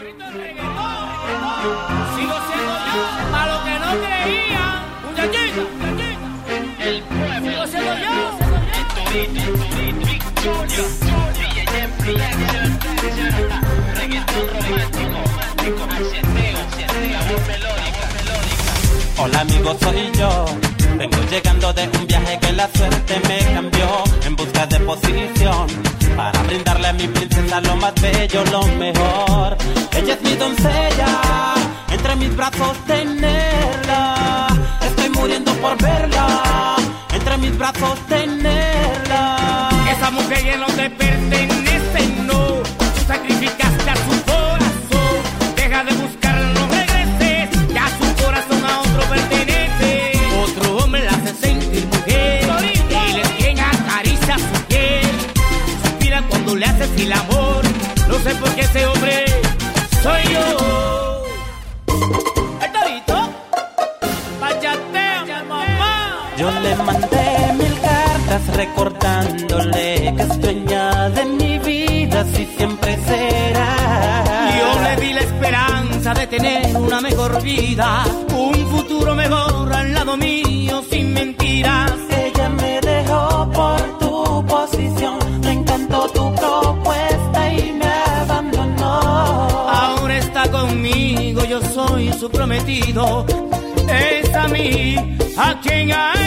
Sigo siendo yo, a lo que no creían. Muchachita, El pueblo. sigo siendo yo. Torito, Torito, Victoria, DJ reggaetón romántico, romántico, voz melódica, melódica. Hola amigos, soy yo. Vengo llegando de un viaje que la suerte me cambió en busca de posición para brindarle a mi princesa lo más bello, lo mejor. Entre mis brazos tenerla. Estoy muriendo por verla, entre mis brazos tenerla. Esa mujer ya no Yo le mandé mil cartas recordándole que es dueña de mi vida, si siempre será. Yo le di la esperanza de tener una mejor vida, un futuro mejor al lado mío, sin mentiras. Ella me dejó por tu posición, me encantó tu propuesta y me abandonó. Ahora está conmigo, yo soy su prometido. Es a mí a quien ha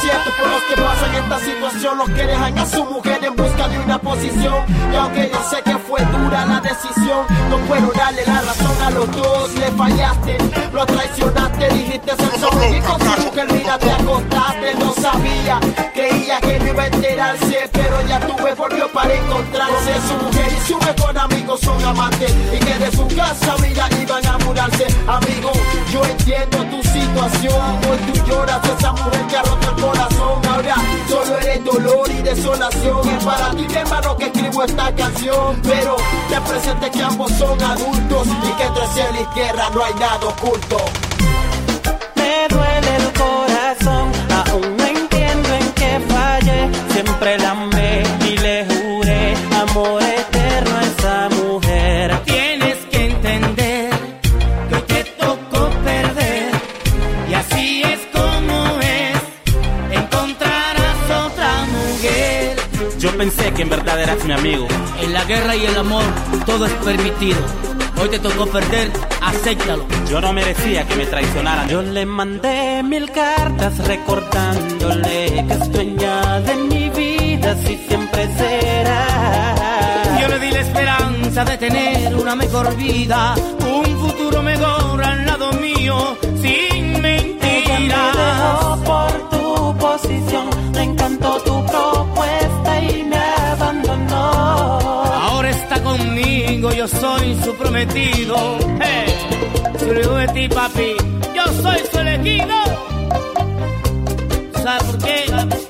siete por los que pasan esta situación Los que dejan a su mujer en busca de una posición. Y aunque yo sé que fue dura la decisión No puedo darle la razón a los dos. Le fallaste, lo traicionaste, dijiste ser solo Y con su mujer mira te acostaste No sabía, creía que no iba a enterarse Pero ya tuve volvió para encontrarse. Su mujer y su mejor amigo son amantes Y que de su casa mira iban a mudarse Amigo, entiendo tu situación. Hoy tú lloras esa mujer que ha roto el corazón. Ahora solo eres dolor y desolación. Es para ti mi hermano que escribo esta canción. Pero te presente que ambos son adultos Y que entre cielo y tierra no hay nada oculto. Me duele el corazón, aún no entiendo en qué fallé. Siempre la amé y le juré amor eterno Yo pensé que en verdad eras mi amigo. En la guerra y el amor todo es permitido. Hoy te tocó perder, acéptalo. Yo no merecía que me traicionaran. Yo le mandé mil cartas recordándole que es dueña de mi vida, si siempre será. Yo le di la esperanza de tener una mejor vida, yo soy su prometido. Hey, de ti, papi. Yo soy su elegido. ¿Sabes por qué?